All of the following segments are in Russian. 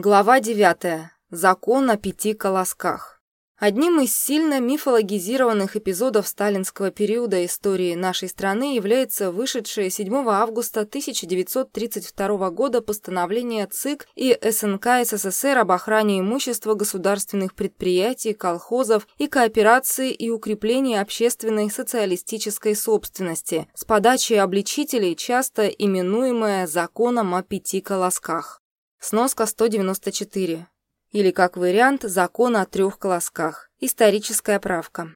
Глава 9. Закон о пяти колосках. Одним из сильно мифологизированных эпизодов сталинского периода истории нашей страны является вышедшее 7 августа 1932 года постановление ЦИК и СНК СССР об охране имущества государственных предприятий, колхозов и кооперации и укреплении общественной социалистической собственности с подачи обличителей, часто именуемое «законом о пяти колосках». Сноска 194. Или, как вариант, закон о трех колосках. Историческая правка.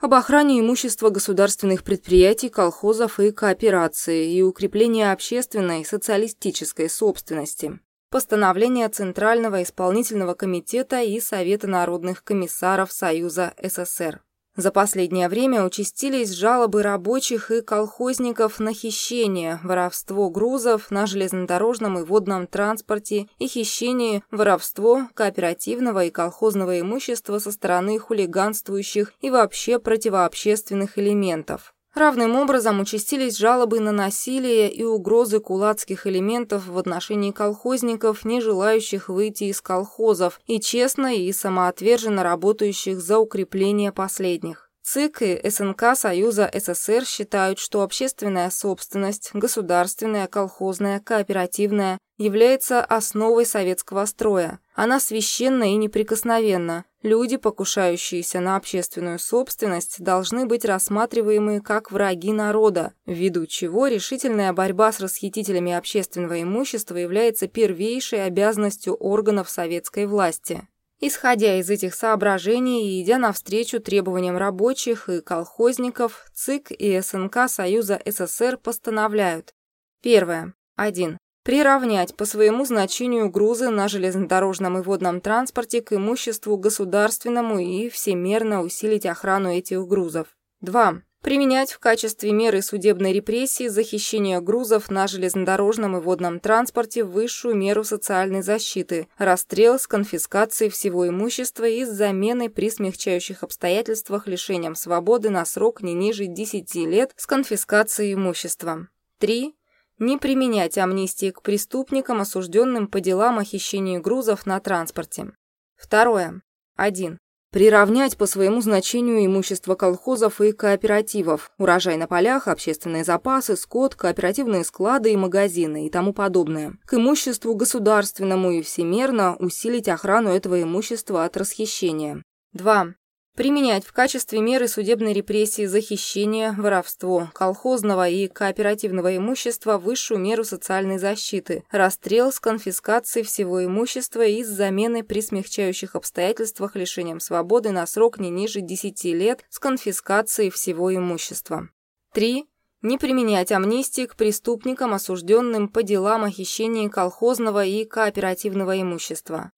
Об охране имущества государственных предприятий, колхозов и кооперации и укреплении общественной социалистической собственности. Постановление Центрального исполнительного комитета и Совета народных комиссаров Союза СССр. За последнее время участились жалобы рабочих и колхозников на хищение, воровство грузов на железнодорожном и водном транспорте и хищение, воровство кооперативного и колхозного имущества со стороны хулиганствующих и вообще противообщественных элементов. Равным образом участились жалобы на насилие и угрозы кулацких элементов в отношении колхозников, не желающих выйти из колхозов, и честно и самоотверженно работающих за укрепление последних. ЦИК и СНК Союза СССР считают, что общественная собственность, государственная, колхозная, кооперативная, является основой советского строя. Она священна и неприкосновенна. Люди, покушающиеся на общественную собственность, должны быть рассматриваемы как враги народа, ввиду чего решительная борьба с расхитителями общественного имущества является первейшей обязанностью органов советской власти. Исходя из этих соображений и идя навстречу требованиям рабочих и колхозников, ЦИК и СНК Союза СССР постановляют. Первое. 1 приравнять по своему значению грузы на железнодорожном и водном транспорте к имуществу государственному и всемерно усилить охрану этих грузов. 2. Применять в качестве меры судебной репрессии захищение грузов на железнодорожном и водном транспорте высшую меру социальной защиты, расстрел с конфискацией всего имущества и с заменой при смягчающих обстоятельствах лишением свободы на срок не ниже 10 лет с конфискацией имущества. 3 не применять амнистии к преступникам, осужденным по делам о хищении грузов на транспорте. Второе. 1. Приравнять по своему значению имущество колхозов и кооперативов, урожай на полях, общественные запасы, скот, кооперативные склады и магазины и тому подобное, к имуществу государственному и всемерно усилить охрану этого имущества от расхищения. 2 применять в качестве меры судебной репрессии за хищение, воровство, колхозного и кооперативного имущества высшую меру социальной защиты, расстрел с конфискацией всего имущества и с заменой при смягчающих обстоятельствах лишением свободы на срок не ниже 10 лет с конфискацией всего имущества. 3 не применять амнистии к преступникам, осужденным по делам о хищении колхозного и кооперативного имущества.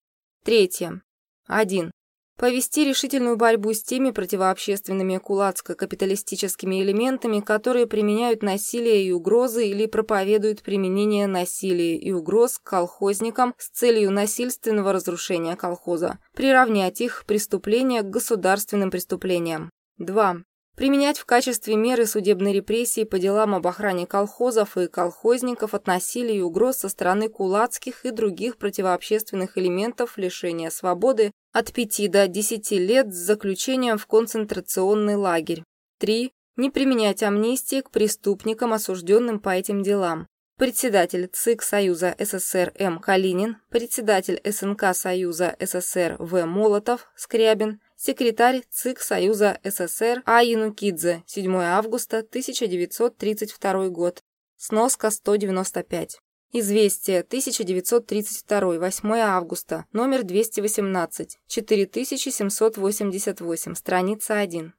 Третье. 1 повести решительную борьбу с теми противообщественными кулацко-капиталистическими элементами, которые применяют насилие и угрозы или проповедуют применение насилия и угроз к колхозникам с целью насильственного разрушения колхоза, приравнять их преступления к государственным преступлениям. 2 применять в качестве меры судебной репрессии по делам об охране колхозов и колхозников от насилия и угроз со стороны кулацких и других противообщественных элементов лишения свободы от 5 до 10 лет с заключением в концентрационный лагерь. 3. Не применять амнистии к преступникам, осужденным по этим делам. Председатель ЦИК Союза СССР М. Калинин, председатель СНК Союза СССР В. Молотов, Скрябин, секретарь ЦИК Союза СССР А. Янукидзе, 7 августа 1932 год. Сноска 195. Известие, 1932, 8 августа, номер 218, 4788, страница 1.